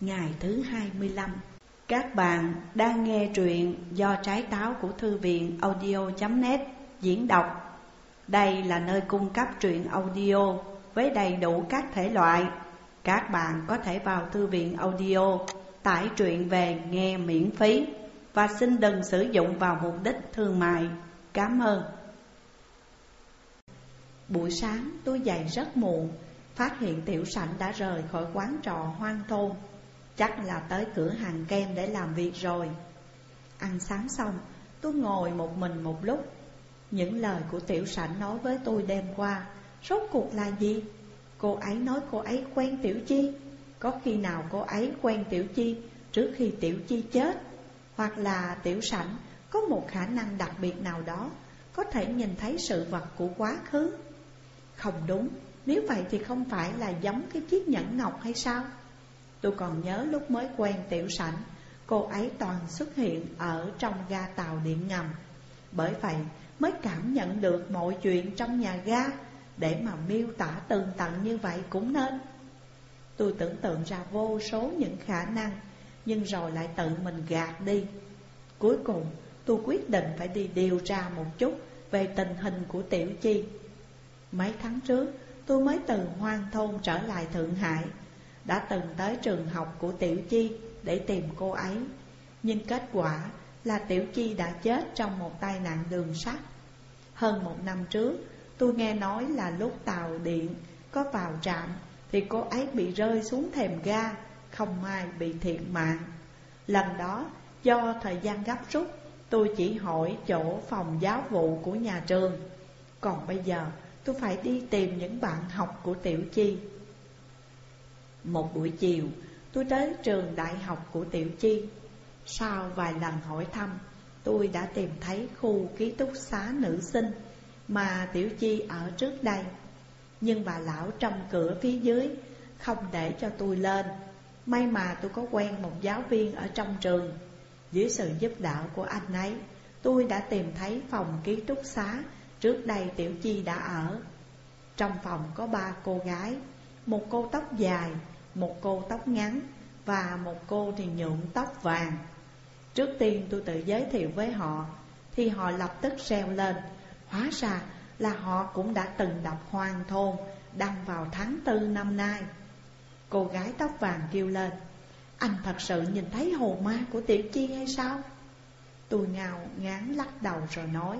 Ngày thứ 25 Các bạn đang nghe truyện do trái táo của thư viện audio.net diễn đọc. Đây là nơi cung cấp truyện audio với đầy đủ các thể loại. Các bạn có thể vào thư viện audio, tải truyện về nghe miễn phí Và xin đừng sử dụng vào mục đích thương mại. Cảm ơn. Buổi sáng, tôi dậy rất muộn, Phát hiện tiểu sảnh đã rời khỏi quán trọ hoang thôn. Chắc là tới cửa hàng kem để làm việc rồi. Ăn sáng xong tôi ngồi một mình một lúc. Những lời của tiểu sảnh nói với tôi đêm qua Rốt cuộc là gì? Cô ấy nói cô ấy quen Tiểu Chi. Có khi nào cô ấy quen Tiểu Chi trước khi Tiểu Chi chết? Hoặc là Tiểu Sảnh có một khả năng đặc biệt nào đó Có thể nhìn thấy sự vật của quá khứ? Không đúng, nếu vậy thì không phải là giống cái chiếc nhẫn ngọc hay sao? Tôi còn nhớ lúc mới quen Tiểu Sảnh, Cô ấy toàn xuất hiện ở trong ga tàu điện ngầm. Bởi vậy mới cảm nhận được mọi chuyện trong nhà ga, Để mà miêu tả tường tận như vậy cũng nên. Tôi tưởng tượng ra vô số những khả năng, Nhưng rồi lại tự mình gạt đi. Cuối cùng, tôi quyết định phải đi điều tra một chút Về tình hình của Tiểu Chi. Mấy tháng trước, tôi mới từ hoang thôn trở lại Thượng Hải. Đã từng tới trường học của Tiểu Chi để tìm cô ấy. Nhưng kết quả là Tiểu Chi đã chết trong một tai nạn đường sắt. Hơn một năm trước, tôi nghe nói là lúc tàu điện có vào trạm Thì cô ấy bị rơi xuống thềm ga, Không may bị thiệt mạng. Lần đó, do thời gian gấp rút, Tôi chỉ hỏi chỗ phòng giáo vụ của nhà trường. Còn bây giờ, tôi phải đi tìm những bạn học của Tiểu Chi. Một buổi chiều tôi tới trường đại học của Tiểu Chi. Sau vài lần hỏi thăm Tôi đã tìm thấy khu ký túc xá nữ sinh Mà Tiểu Chi ở trước đây. Nhưng bà lão trong cửa phía dưới Không để cho tôi lên. May mà tôi có quen một giáo viên ở trong trường. Dưới sự giúp đỡ của anh ấy Tôi đã tìm thấy phòng ký túc xá Trước đây Tiểu Chi đã ở. Trong phòng có ba cô gái Một cô tóc dài, một cô tóc ngắn Và một cô thì nhuộm tóc vàng. Trước tiên tôi tự giới thiệu với họ, Thì họ lập tức reo lên. Hóa ra là họ cũng đã từng đọc hoang thôn Đăng vào tháng tư năm nay. Cô gái tóc vàng kêu lên, Anh thật sự nhìn thấy hồn ma của Tiểu Chi hay sao? Tôi ngào ngán lắc đầu rồi nói,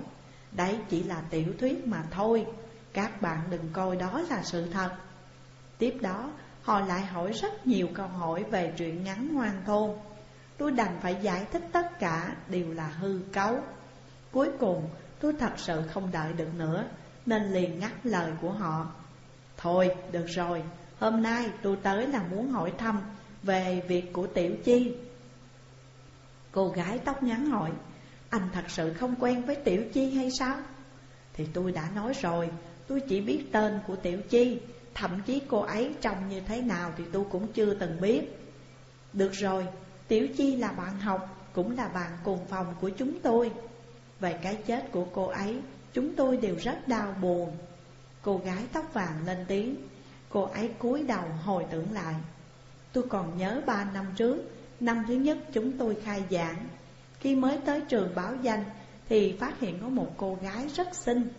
Đấy chỉ là tiểu thuyết mà thôi, Các bạn đừng coi đó là sự thật. Tiếp đó họ lại hỏi rất nhiều câu hỏi về truyện ngắn hoang thôn. Tôi đành phải giải thích tất cả, đều là hư cấu. Cuối cùng, tôi thật sự không đợi được nữa, Nên liền ngắt lời của họ. Thôi, được rồi, Hôm nay tôi tới là muốn hỏi thăm về việc của Tiểu Chi. Cô gái tóc ngắn hỏi, Anh thật sự không quen với Tiểu Chi hay sao? Thì tôi đã nói rồi, Tôi chỉ biết tên của Tiểu Chi Thậm chí cô ấy trông như thế nào thì tôi cũng chưa từng biết. Được rồi, Tiểu Chi là bạn học Cũng là bạn cùng phòng của chúng tôi. Về cái chết của cô ấy Chúng tôi đều rất đau buồn. Cô gái tóc vàng lên tiếng Cô ấy cúi đầu hồi tưởng lại. Tôi còn nhớ ba năm trước Năm thứ nhất chúng tôi khai giảng. Khi mới tới trường báo danh Thì phát hiện có một cô gái rất xinh.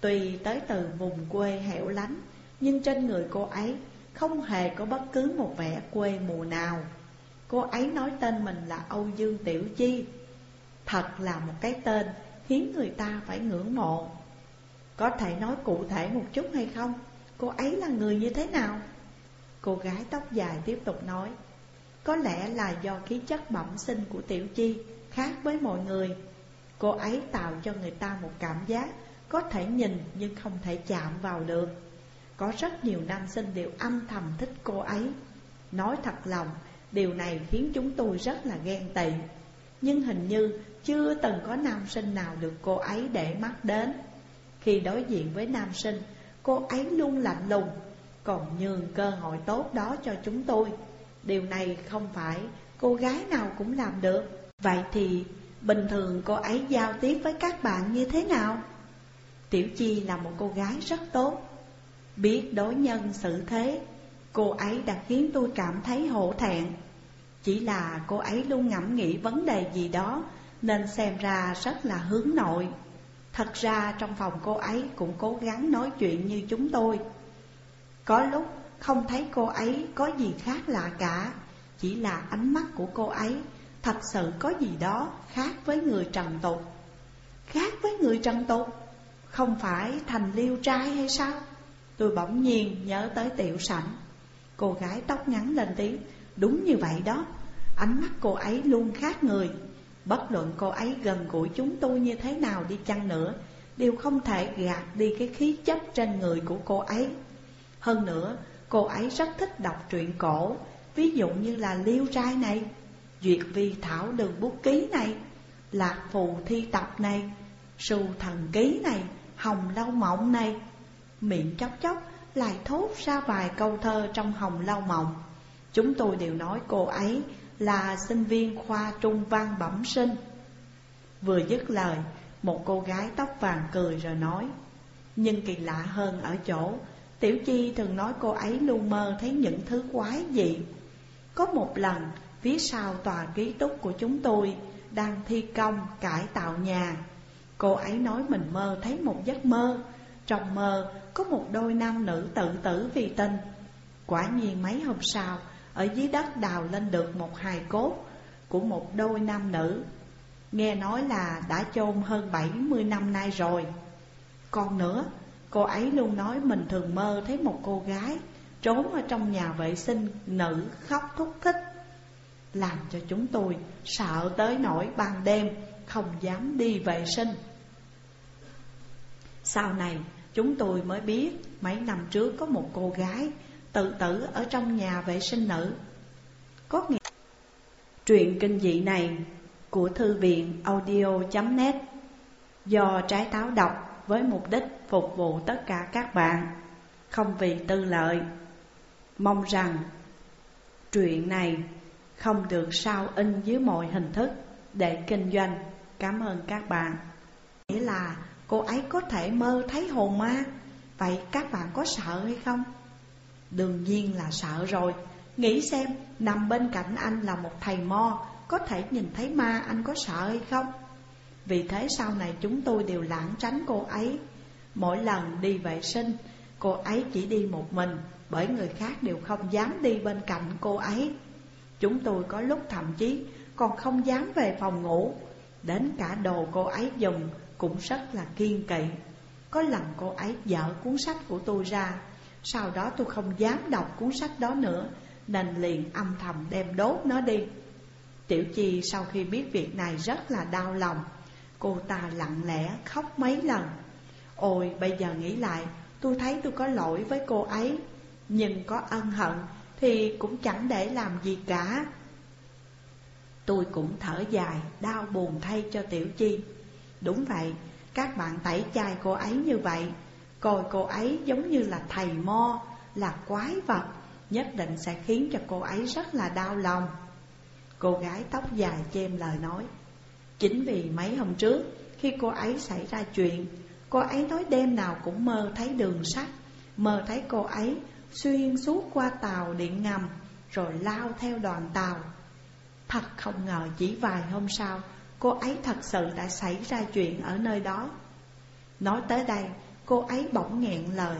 Tuy tới từ vùng quê hẻo lánh nhưng trên người cô ấy Không hề có bất cứ một vẻ quê mùa nào. Cô ấy nói tên mình là Âu Dương Tiểu Chi. Thật là một cái tên khiến người ta phải ngưỡng mộ. Có thể nói cụ thể một chút hay không? Cô ấy là người như thế nào? Cô gái tóc dài tiếp tục nói, Có lẽ là do khí chất bẩm sinh của Tiểu Chi khác với mọi người. Cô ấy tạo cho người ta một cảm giác Có thể nhìn nhưng không thể chạm vào được. Có rất nhiều nam sinh đều âm thầm thích cô ấy. Nói thật lòng, Điều này khiến chúng tôi rất là ghen tị. Nhưng hình như chưa từng có nam sinh nào được cô ấy để mắt đến. Khi đối diện với nam sinh, Cô ấy luôn lạnh lùng, Còn nhường cơ hội tốt đó cho chúng tôi. Điều này không phải cô gái nào cũng làm được. Vậy thì, bình thường cô ấy giao tiếp với các bạn như thế nào? Tiểu Chi là một cô gái rất tốt. Biết đối nhân xử thế, Cô ấy đã khiến tôi cảm thấy hổ thẹn. Chỉ là cô ấy luôn ngẫm nghĩ vấn đề gì đó, Nên xem ra rất là hướng nội. Thật ra trong phòng cô ấy cũng cố gắng nói chuyện như chúng tôi. Có lúc không thấy cô ấy có gì khác lạ cả, Chỉ là ánh mắt của cô ấy thật sự có gì đó khác với người trần tục. Khác với người trần tục? Không phải thành liêu trai hay sao? Tôi bỗng nhiên nhớ tới tiểu sảnh. Cô gái tóc ngắn lên tiếng Đúng như vậy đó. Ánh mắt cô ấy luôn khác người. Bất luận cô ấy gần gũi chúng tôi như thế nào đi chăng nữa Đều không thể gạt đi cái khí chất trên người của cô ấy. Hơn nữa, cô ấy rất thích đọc truyện cổ Ví dụ như là Liêu Trai này Duyệt Vi Thảo Đường Bút Ký này Lạc Phù Thi Tập này Sù Thần Ký này Hồng Lâu Mộng này Miệng chóc chóc lại thốt ra vài câu thơ trong Hồng Lâu Mộng. Chúng tôi đều nói cô ấy là sinh viên khoa trung văn bẩm sinh. Vừa dứt lời, một cô gái tóc vàng cười rồi nói Nhưng kỳ lạ hơn ở chỗ Tiểu Chi thường nói cô ấy luôn mơ thấy những thứ quái dị. Có một lần, phía sau tòa ký túc của chúng tôi Đang thi công cải tạo nhà. Cô ấy nói mình mơ thấy một giấc mơ Trong mơ có một đôi nam nữ tự tử vì tình. Quả nhiên mấy hôm sau, Ở dưới đất đào lên được một hài cốt Của một đôi nam nữ. Nghe nói là đã chôn hơn 70 năm nay rồi. Còn nữa, Cô ấy luôn nói mình thường mơ thấy một cô gái Trốn ở trong nhà vệ sinh Nữ khóc thúc thích, Làm cho chúng tôi sợ tới nỗi ban đêm Không dám đi vệ sinh. Sau này Chúng tôi mới biết mấy năm trước có một cô gái tự tử ở trong nhà vệ sinh nữ. Có nghĩa Truyện kinh dị này của thư viện audio.net do trái táo đọc với mục đích phục vụ tất cả các bạn, không vì tư lợi. Mong rằng truyện này không được sao in dưới mọi hình thức để kinh doanh. Cảm ơn các bạn. Nghĩa là cô ấy có thể mơ thấy hồn ma. Vậy các bạn có sợ hay không? Đương nhiên là sợ rồi. Nghĩ xem, nằm bên cạnh anh là một thầy mo. Có thể nhìn thấy ma, anh có sợ hay không? Vì thế sau này chúng tôi đều lãng tránh cô ấy. Mỗi lần đi vệ sinh, Cô ấy chỉ đi một mình, Bởi người khác đều không dám đi bên cạnh cô ấy. Chúng tôi có lúc thậm chí còn không dám về phòng ngủ. Đến cả đồ cô ấy dùng cũng rất là kiên kỵ. Có lần cô ấy dở cuốn sách của tôi ra, Sau đó tôi không dám đọc cuốn sách đó nữa, Nên liền âm thầm đem đốt nó đi. Tiểu Chi sau khi biết việc này rất là đau lòng, Cô ta lặng lẽ khóc mấy lần. Ôi, bây giờ nghĩ lại, Tôi thấy tôi có lỗi với cô ấy, Nhưng có ân hận Thì cũng chẳng để làm gì cả. Tôi cũng thở dài, Đau buồn thay cho Tiểu Chi. Đúng vậy, các bạn tẩy chay cô ấy như vậy Coi cô ấy giống như là thầy mo, là quái vật Nhất định sẽ khiến cho cô ấy rất là đau lòng. Cô gái tóc dài chêm lời nói Chính vì mấy hôm trước khi cô ấy xảy ra chuyện Cô ấy nói đêm nào cũng mơ thấy đường sắt Mơ thấy cô ấy xuyên suốt qua tàu điện ngầm Rồi lao theo đoàn tàu. Thật không ngờ chỉ vài hôm sau Cô ấy thật sự đã xảy ra chuyện ở nơi đó. Nói tới đây cô ấy bỗng nghẹn lời.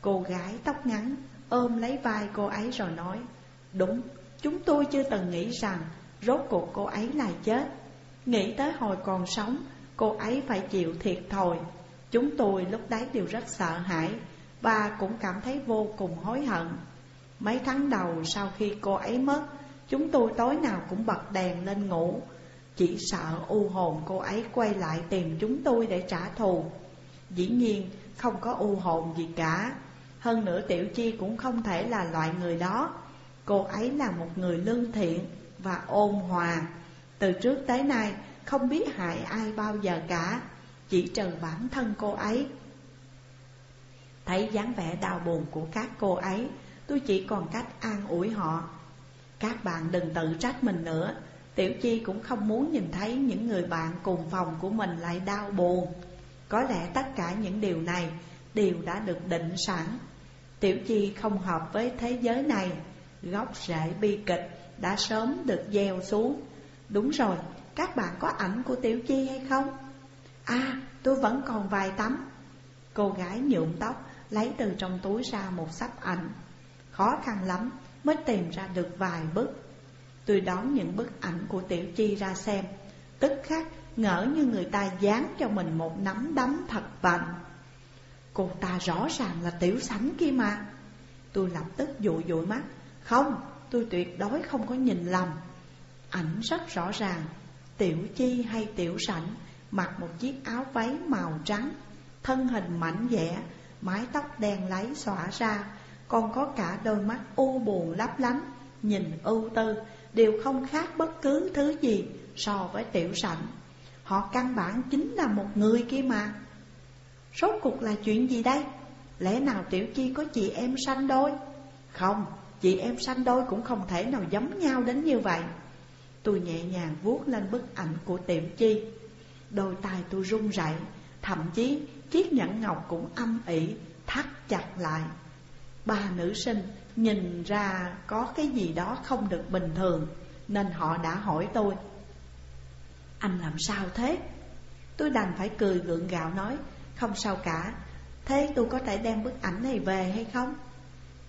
Cô gái tóc ngắn ôm lấy vai cô ấy rồi nói Đúng, chúng tôi chưa từng nghĩ rằng Rốt cuộc cô ấy là chết. Nghĩ tới hồi còn sống Cô ấy phải chịu thiệt thòi. Chúng tôi lúc đấy đều rất sợ hãi Và cũng cảm thấy vô cùng hối hận. Mấy tháng đầu sau khi cô ấy mất Chúng tôi tối nào cũng bật đèn lên ngủ chỉ sợ u hồn cô ấy quay lại tìm chúng tôi để trả thù. Dĩ nhiên, không có u hồn gì cả. Hơn nữa Tiểu Chi cũng không thể là loại người đó. Cô ấy là một người lương thiện và ôn hòa. Từ trước tới nay, không biết hại ai bao giờ cả. Chỉ trừ bản thân cô ấy. Thấy dáng vẻ đau buồn của các cô ấy, Tôi chỉ còn cách an ủi họ. Các bạn đừng tự trách mình nữa. Tiểu Chi cũng không muốn nhìn thấy những người bạn cùng phòng của mình lại đau buồn. Có lẽ tất cả những điều này đều đã được định sẵn. Tiểu Chi không hợp với thế giới này. Gốc rễ bi kịch đã sớm được gieo xuống. Đúng rồi, các bạn có ảnh của Tiểu Chi hay không? À, tôi vẫn còn vài tấm. Cô gái nhuộm tóc lấy từ trong túi ra một sắp ảnh. Khó khăn lắm mới tìm ra được vài bức. Tôi đón những bức ảnh của Tiểu Chi ra xem. Tức khắc ngỡ như người ta dán cho mình một nắm đấm thật vành. Cô ta rõ ràng là Tiểu Sảnh kia mà. Tôi lập tức dụi dụi mắt. Không, tôi tuyệt đối không có nhìn lầm. Ảnh rất rõ ràng. Tiểu Chi hay Tiểu Sảnh Mặc một chiếc áo váy màu trắng Thân hình mảnh dẻ Mái tóc đen lấy xõa ra Còn có cả đôi mắt u buồn lấp lánh Nhìn ưu tư Đều không khác bất cứ thứ gì So với Tiểu Sảnh. Họ căn bản chính là một người kia mà. Rốt cuộc là chuyện gì đây? Lẽ nào Tiểu Chi có chị em sanh đôi? Không, chị em sanh đôi cũng không thể nào giống nhau đến như vậy. Tôi nhẹ nhàng vuốt lên bức ảnh của Tiểu Chi. Đôi tay tôi run rẩy, Thậm chí chiếc nhẫn ngọc cũng âm ỉ thắt chặt lại. Ba nữ sinh nhìn ra có cái gì đó không được bình thường Nên họ đã hỏi tôi Anh làm sao thế? Tôi đành phải cười gượng gạo nói Không sao cả Thế tôi có thể đem bức ảnh này về hay không?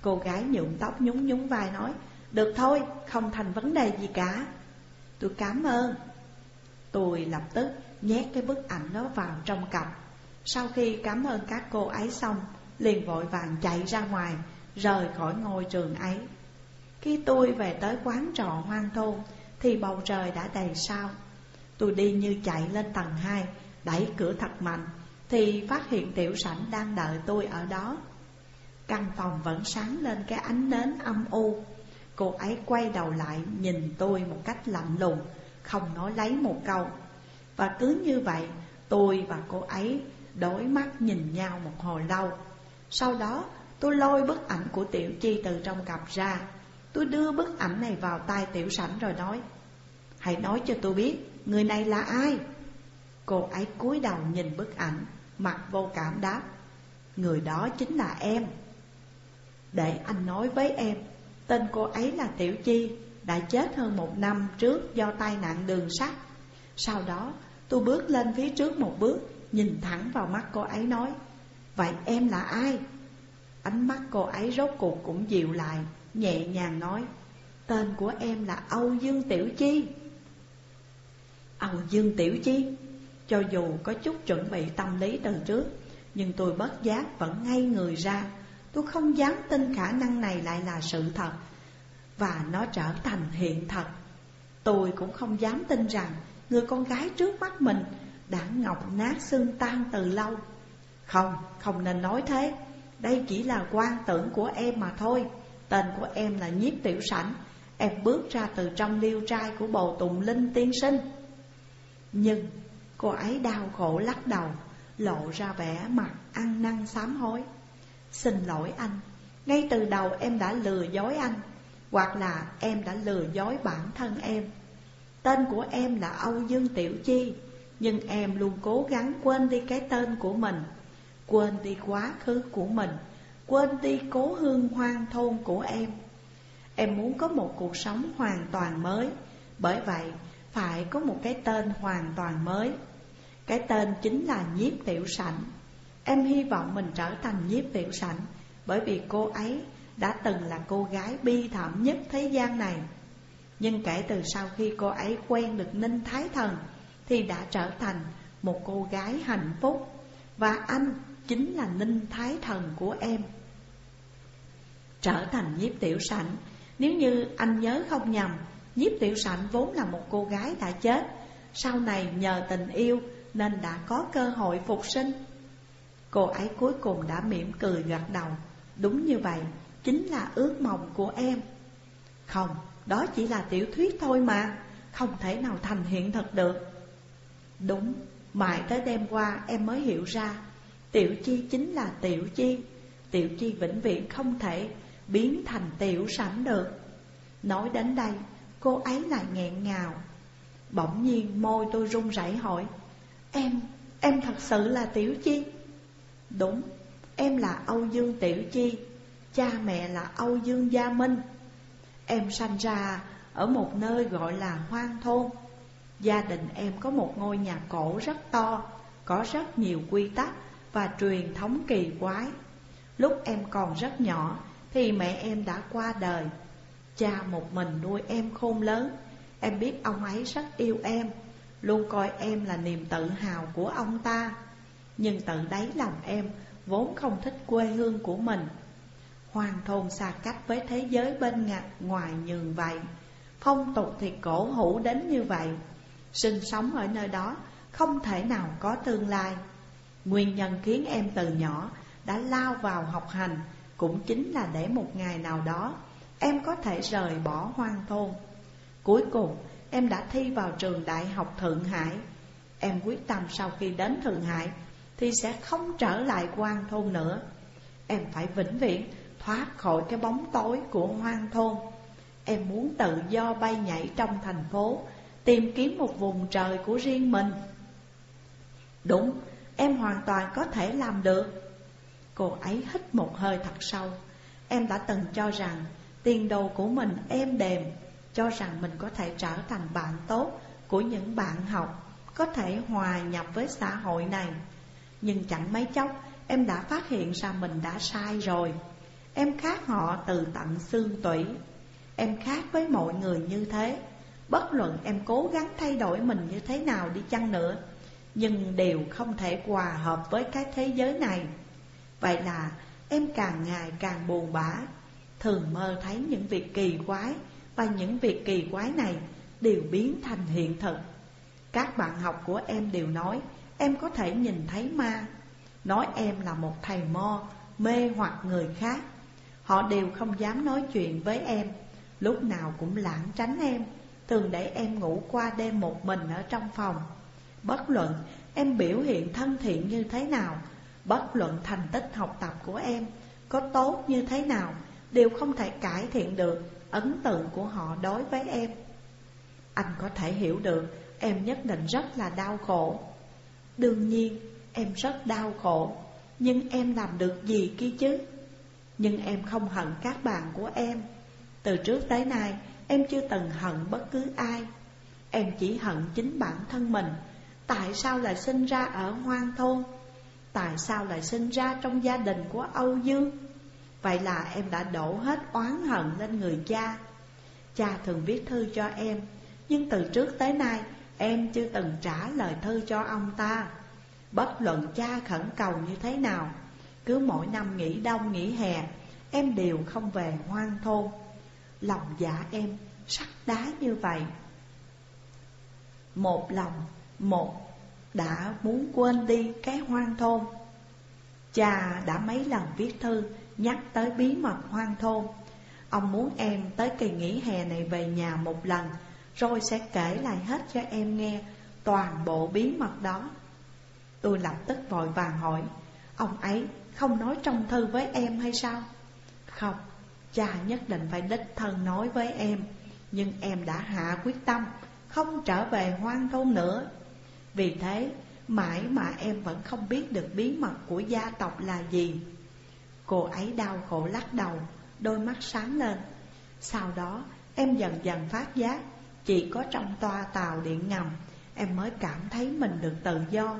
Cô gái nhuộm tóc nhún nhún vai nói Được thôi, không thành vấn đề gì cả Tôi cảm ơn Tôi lập tức nhét cái bức ảnh đó vào trong cặp Sau khi cảm ơn các cô ấy xong Liền vội vàng chạy ra ngoài Rời khỏi ngôi trường ấy. Khi tôi về tới quán trọ hoang thôn, Thì bầu trời đã đầy sao. Tôi đi như chạy lên tầng 2 Đẩy cửa thật mạnh, Thì phát hiện tiểu sảnh đang đợi tôi ở đó. Căn phòng vẫn sáng lên cái ánh nến âm u. Cô ấy quay đầu lại nhìn tôi một cách lạnh lùng, Không nói lấy một câu. Và cứ như vậy, tôi và cô ấy đối mắt nhìn nhau một hồi lâu. Sau đó tôi lôi bức ảnh của Tiểu Chi từ trong cặp ra. Tôi đưa bức ảnh này vào tay Tiểu Sảnh rồi nói, Hãy nói cho tôi biết, người này là ai? Cô ấy cúi đầu nhìn bức ảnh, Mặt vô cảm đáp, Người đó chính là em. Để anh nói với em, Tên cô ấy là Tiểu Chi, Đã chết hơn một năm trước do tai nạn đường sắt. Sau đó, tôi bước lên phía trước một bước, Nhìn thẳng vào mắt cô ấy nói, Vậy em là ai? Ánh mắt cô ấy rốt cuộc cũng dịu lại Nhẹ nhàng nói Tên của em là Âu Dương Tiểu Chi. Âu Dương Tiểu Chi? Cho dù có chút chuẩn bị tâm lý từ trước Nhưng tôi bất giác vẫn ngay người ra. Tôi không dám tin khả năng này lại là sự thật Và nó trở thành hiện thật. Tôi cũng không dám tin rằng Người con gái trước mắt mình Đã ngọc nát xương tan từ lâu. Không, không nên nói thế. Đây chỉ là quan tưởng của em mà thôi. Tên của em là Nhiếp Tiểu Sảnh. Em bước ra từ trong liêu trai của bồ Tùng Linh tiên sinh. Nhưng cô ấy đau khổ lắc đầu, Lộ ra vẻ mặt ăn năn sám hối. Xin lỗi anh, Ngay từ đầu em đã lừa dối anh, Hoặc là em đã lừa dối bản thân em. Tên của em là Âu Dương Tiểu Chi, Nhưng em luôn cố gắng quên đi cái tên của mình. Quên đi quá khứ của mình. Quên đi cố hương hoang thôn của em. Em muốn có một cuộc sống hoàn toàn mới. Bởi vậy, phải có một cái tên hoàn toàn mới. Cái tên chính là Nhiếp Tiểu Sảnh. Em hy vọng mình trở thành nhiếp tiểu sảnh Bởi vì cô ấy đã từng là cô gái bi thảm nhất thế gian này. Nhưng kể từ sau khi cô ấy quen được Ninh Thái Thần Thì đã trở thành một cô gái hạnh phúc. Và anh chính là Ninh Thái Thần của em. Trở thành nhiếp tiểu sảnh. Nếu như anh nhớ không nhầm Nhiếp tiểu sảnh vốn là một cô gái đã chết. Sau này nhờ tình yêu nên đã có cơ hội phục sinh. Cô ấy cuối cùng đã mỉm cười gật đầu. Đúng như vậy, chính là ước mong của em. Không, đó chỉ là tiểu thuyết thôi mà Không thể nào thành hiện thực được. Đúng, mãi tới đêm qua em mới hiểu ra Tiểu chi chính là tiểu chi. Tiểu chi vĩnh viễn không thể biến thành tiểu sẵn được. Nói đến đây, cô ấy lại nghẹn ngào. Bỗng nhiên môi tôi run rẩy hỏi Em, em thật sự là tiểu chi? Đúng, em là Âu Dương Tiểu Chi Cha mẹ là Âu Dương Gia Minh. Em sanh ra ở một nơi gọi là hoang thôn. Gia đình em có một ngôi nhà cổ rất to Có rất nhiều quy tắc và truyền thống kỳ quái. Lúc em còn rất nhỏ thì mẹ em đã qua đời. Cha một mình nuôi em khôn lớn. Em biết ông ấy rất yêu em, Luôn coi em là niềm tự hào của ông ta. Nhưng tự đáy lòng em vốn không thích quê hương của mình. Hoàng thôn xa cách với thế giới bên ngặt ngoài nhường vậy. Phong tục thì cổ hủ đến như vậy. Sinh sống ở nơi đó không thể nào có tương lai. Nguyên nhân khiến em từ nhỏ đã lao vào học hành Cũng chính là để một ngày nào đó em có thể rời bỏ hoang thôn. Cuối cùng em đã thi vào trường đại học Thượng Hải. Em quyết tâm sau khi đến Thượng Hải Thì sẽ không trở lại hoang thôn nữa. Em phải vĩnh viễn thoát khỏi cái bóng tối của hoang thôn. Em muốn tự do bay nhảy trong thành phố Tìm kiếm một vùng trời của riêng mình. Đúng, em hoàn toàn có thể làm được. Cô ấy hít một hơi thật sâu. Em đã từng cho rằng tiền đồ của mình êm đềm, Cho rằng mình có thể trở thành bạn tốt của những bạn học, Có thể hòa nhập với xã hội này. Nhưng chẳng mấy chốc, em đã phát hiện ra mình đã sai rồi. Em khác họ từ tận xương tủy. Em khác với mọi người như thế. Bất luận em cố gắng thay đổi mình như thế nào đi chăng nữa nhưng đều không thể hòa hợp với cái thế giới này. Vậy là em càng ngày càng buồn bã, Thường mơ thấy những việc kỳ quái Và những việc kỳ quái này đều biến thành hiện thực. Các bạn học của em đều nói, Em có thể nhìn thấy ma. Nói em là một thầy mo, Mê hoặc người khác. Họ đều không dám nói chuyện với em. Lúc nào cũng lãng tránh em, Thường để em ngủ qua đêm một mình ở trong phòng. Bất luận em biểu hiện thân thiện như thế nào, Bất luận thành tích học tập của em có tốt như thế nào, Đều không thể cải thiện được ấn tượng của họ đối với em. Anh có thể hiểu được em nhất định rất là đau khổ. Đương nhiên, em rất đau khổ, Nhưng em làm được gì kia chứ? Nhưng em không hận các bạn của em. Từ trước tới nay, em chưa từng hận bất cứ ai. Em chỉ hận chính bản thân mình Tại sao lại sinh ra ở hoang thôn? Tại sao lại sinh ra trong gia đình của Âu Dương? Vậy là em đã đổ hết oán hận lên người cha. Cha thường viết thư cho em Nhưng từ trước tới nay em chưa từng trả lời thư cho ông ta. Bất luận cha khẩn cầu như thế nào Cứ mỗi năm nghỉ đông nghỉ hè Em đều không về hoang thôn. Lòng dạ em sắt đá như vậy. Một lòng, một đã muốn quên đi cái hoang thôn. Cha đã mấy lần viết thư nhắc tới bí mật hoang thôn. Ông muốn em tới kỳ nghỉ hè này về nhà một lần Rồi sẽ kể lại hết cho em nghe toàn bộ bí mật đó. Tôi lập tức vội vàng hỏi Ông ấy không nói trong thư với em hay sao? Không, cha nhất định phải đích thân nói với em Nhưng em đã hạ quyết tâm Không trở về hoang thôn nữa. Vì thế mãi mà em vẫn không biết được bí mật của gia tộc là gì. Cô ấy đau khổ lắc đầu Đôi mắt sáng lên. Sau đó em dần dần phát giác Chỉ có trong toa tàu điện ngầm Em mới cảm thấy mình được tự do.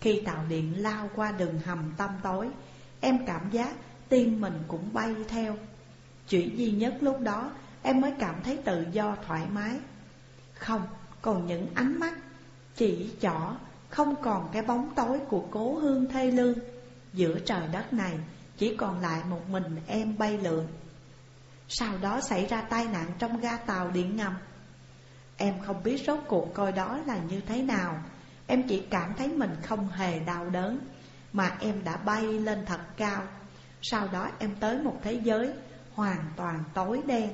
Khi tàu điện lao qua đường hầm tăm tối Em cảm giác tim mình cũng bay theo. Chuyện duy nhất lúc đó em mới cảm thấy tự do thoải mái. Không, còn những ánh mắt chỉ chỏ, Không còn cái bóng tối của cố hương thê lương. Giữa trời đất này, chỉ còn lại một mình em bay lượn. Sau đó xảy ra tai nạn trong ga tàu điện ngầm. Em không biết rốt cuộc coi đó là như thế nào. Em chỉ cảm thấy mình không hề đau đớn, Mà em đã bay lên thật cao. Sau đó em tới một thế giới hoàn toàn tối đen.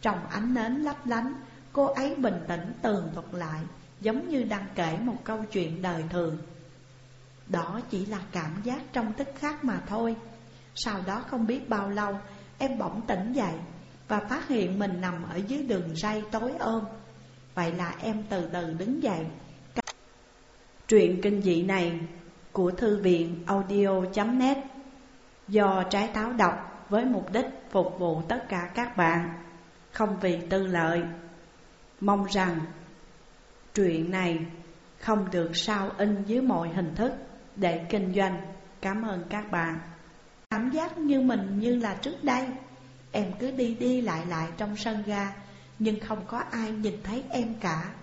Trong ánh nến lấp lánh, Cô ấy bình tĩnh tường thuật lại. Giống như đang kể một câu chuyện đời thường. Đó chỉ là cảm giác trong tức khắc mà thôi. Sau đó không biết bao lâu Em bỗng tỉnh dậy Và phát hiện mình nằm ở dưới đường ray tối ôm Vậy là em từ từ đứng dậy. Truyện kinh dị này của thư viện audio.net Do trái táo đọc với mục đích phục vụ tất cả các bạn, không vì tư lợi. Mong rằng truyện này không được sao in dưới mọi hình thức để kinh doanh. Cảm ơn các bạn. Cảm giác như mình như là trước đây, em cứ đi đi lại lại trong sân ga, nhưng không có ai nhìn thấy em cả.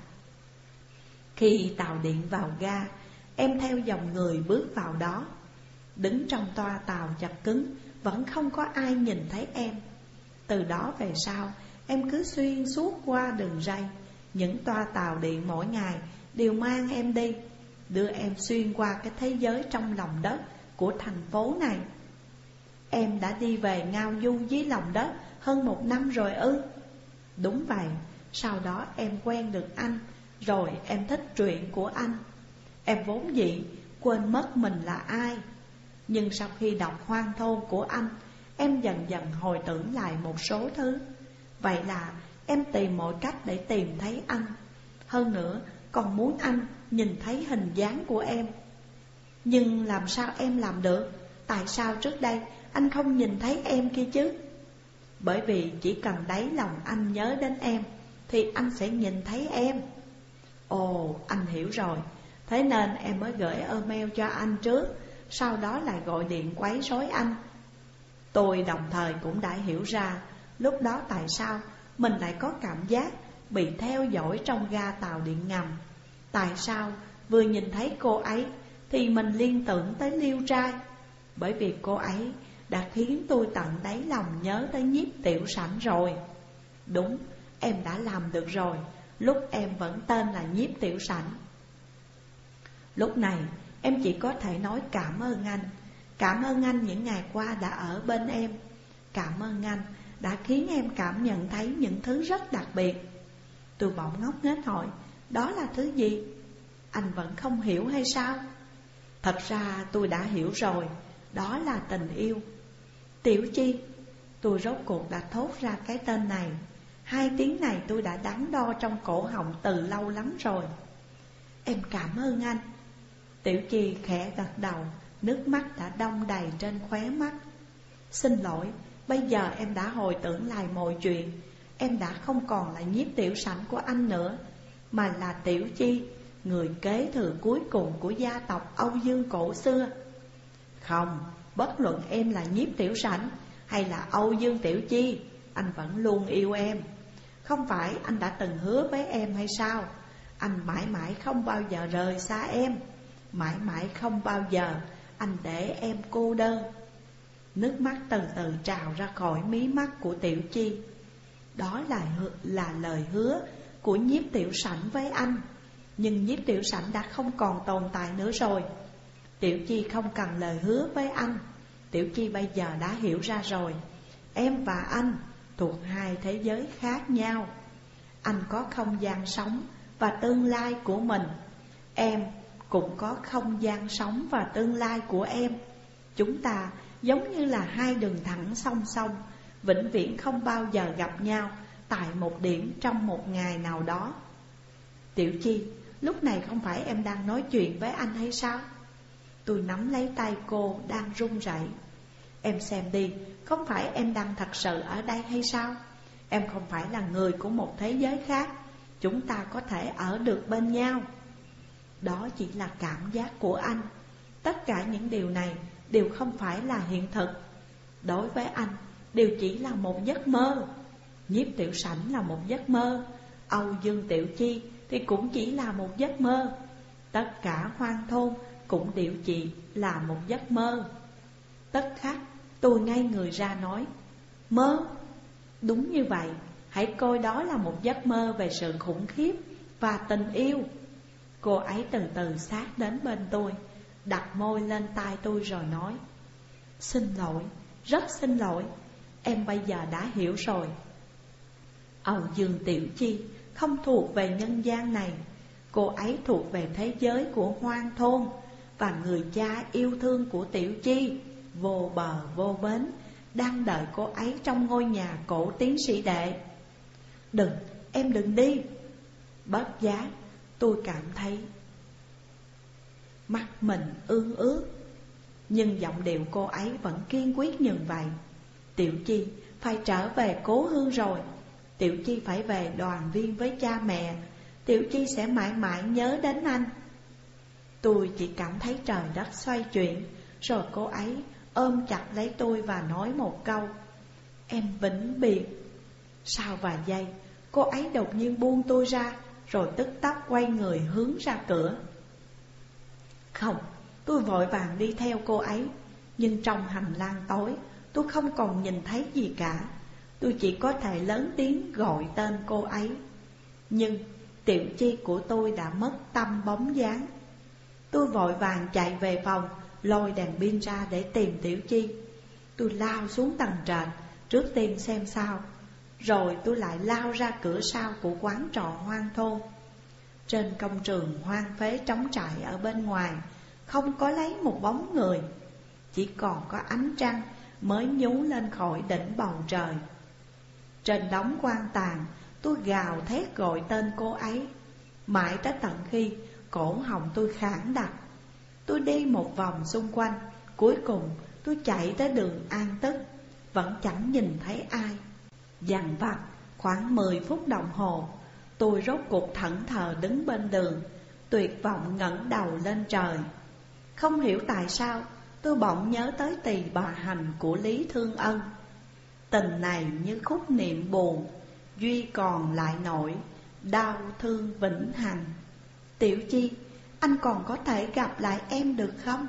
Khi tàu điện vào ga, em theo dòng người bước vào đó. Đứng trong toa tàu chặt cứng, vẫn không có ai nhìn thấy em. Từ đó về sau, em cứ xuyên suốt qua đường ray. Những toa tàu điện mỗi ngày đều mang em đi, đưa em xuyên qua cái thế giới trong lòng đất của thành phố này. Em đã đi về ngao du dưới lòng đất hơn một năm rồi ư? Đúng vậy, sau đó em quen được anh, rồi em thích chuyện của anh. Em vốn dĩ quên mất mình là ai. Nhưng sau khi đọc hoang thôn của anh, em dần dần hồi tưởng lại một số thứ. Vậy là em tìm mọi cách để tìm thấy anh. Hơn nữa, còn muốn anh nhìn thấy hình dáng của em. Nhưng làm sao em làm được? Tại sao trước đây anh không nhìn thấy em kia chứ? Bởi vì chỉ cần đáy lòng anh nhớ đến em Thì anh sẽ nhìn thấy em Ồ, anh hiểu rồi Thế nên em mới gửi email cho anh trước Sau đó lại gọi điện quấy rối anh Tôi đồng thời cũng đã hiểu ra Lúc đó tại sao mình lại có cảm giác Bị theo dõi trong ga tàu điện ngầm. Tại sao vừa nhìn thấy cô ấy Thì mình liên tưởng tới liêu trai? Bởi vì cô ấy đã khiến tôi tận đáy lòng nhớ tới nhiếp tiểu sảnh rồi. Đúng, em đã làm được rồi. Lúc em vẫn tên là nhiếp tiểu sảnh. Lúc này em chỉ có thể nói cảm ơn anh. Cảm ơn anh những ngày qua đã ở bên em. Cảm ơn anh đã khiến em cảm nhận thấy những thứ rất đặc biệt. Tôi bỗng ngốc nghếch hỏi, Đó là thứ gì? Anh vẫn không hiểu hay sao? Thật ra tôi đã hiểu rồi, Đó là tình yêu. Tiểu Chi, Tôi rốt cuộc đã thốt ra cái tên này. Hai tiếng này tôi đã đắn đo trong cổ họng từ lâu lắm rồi. Em cảm ơn anh. Tiểu Chi khẽ gật đầu, Nước mắt đã đông đầy trên khóe mắt. Xin lỗi Bây giờ em đã hồi tưởng lại mọi chuyện. Em đã không còn là nhiếp tiểu sảnh của anh nữa, Mà là Tiểu Chi, Người kế thừa cuối cùng của gia tộc Âu Dương cổ xưa. Không, Bất luận em là nhiếp tiểu sảnh Hay là Âu Dương Tiểu Chi, Anh vẫn luôn yêu em. Không phải anh đã từng hứa với em hay sao? Anh mãi mãi không bao giờ rời xa em. Mãi mãi không bao giờ Anh để em cô đơn. Nước mắt từ từ trào ra khỏi mí mắt của Tiểu Chi. Đó là, là lời hứa của nhiếp tiểu sảnh với anh. Nhưng nhiếp tiểu sảnh đã không còn tồn tại nữa rồi. Tiểu Chi không cần lời hứa với anh. Tiểu Chi bây giờ đã hiểu ra rồi. Em và anh thuộc hai thế giới khác nhau. Anh có không gian sống và tương lai của mình. Em cũng có không gian sống và tương lai của em. Chúng ta giống như là hai đường thẳng song song Vĩnh viễn không bao giờ gặp nhau Tại một điểm trong một ngày nào đó Tiểu Chi, lúc này không phải em đang nói chuyện với anh hay sao? Tôi nắm lấy tay cô đang run rẩy. Em xem đi, không phải em đang thật sự ở đây hay sao? Em không phải là người của một thế giới khác Chúng ta có thể ở được bên nhau Đó chỉ là cảm giác của anh Tất cả những điều này đều không phải là hiện thực. Đối với anh, đều chỉ là một giấc mơ. Nhiếp tiểu sảnh là một giấc mơ. Âu Dương Tiểu Chi thì cũng chỉ là một giấc mơ. Tất cả hoang thôn cũng đều chỉ là một giấc mơ. Tất khắc tôi ngay người ra nói Mơ Đúng như vậy Hãy coi đó là một giấc mơ về sự khủng khiếp và tình yêu. Cô ấy từ từ sát đến bên tôi. Đặt môi lên tai tôi rồi nói Xin lỗi, rất xin lỗi Em bây giờ đã hiểu rồi. Âu Dương Tiểu Chi không thuộc về nhân gian này Cô ấy thuộc về thế giới của hoang thôn Và người cha yêu thương của Tiểu Chi Vô bờ vô bến Đang đợi cô ấy trong ngôi nhà cổ tiến sĩ đệ. Đừng, em đừng đi. Bất giá, tôi cảm thấy Mắt mình ương ướt Nhưng giọng điệu cô ấy vẫn kiên quyết như vậy. Tiểu Chi, phải trở về cố hương rồi. Tiểu Chi phải về đoàn viên với cha mẹ. Tiểu Chi sẽ mãi mãi nhớ đến anh. Tôi chỉ cảm thấy trời đất xoay chuyển, Rồi cô ấy ôm chặt lấy tôi và nói một câu. Em vĩnh biệt. Sau vài giây, Cô ấy đột nhiên buông tôi ra, Rồi tức tốc quay người hướng ra cửa. Không, tôi vội vàng đi theo cô ấy. Nhưng trong hành lang tối Tôi không còn nhìn thấy gì cả. Tôi chỉ có thể lớn tiếng gọi tên cô ấy. Nhưng tiểu chi của tôi đã mất tâm bóng dáng. Tôi vội vàng chạy về phòng Lôi đèn pin ra để tìm tiểu chi. Tôi lao xuống tầng trệt Trước tiên xem sao Rồi tôi lại lao ra cửa sau của quán trọ hoang thôn. Trên công trường hoang phế trống trại ở bên ngoài, Không có lấy một bóng người. Chỉ còn có ánh trăng mới nhú lên khỏi đỉnh bầu trời. Trên đống quan tàn tôi gào thét gọi tên cô ấy. Mãi tới tận khi cổ họng tôi khản đặc, Tôi đi một vòng xung quanh. Cuối cùng, tôi chạy tới đường An Tức, Vẫn chẳng nhìn thấy ai. Dằn vặt, khoảng 10 phút đồng hồ Tôi rốt cuộc thẫn thờ đứng bên đường Tuyệt vọng ngẩng đầu lên trời. Không hiểu tại sao Tôi bỗng nhớ tới tỳ bà hành của Lý Thương Ân. Tình này như khúc niệm buồn Duy còn lại nổi Đau thương vĩnh hằng. Tiểu Chi, anh còn có thể gặp lại em được không?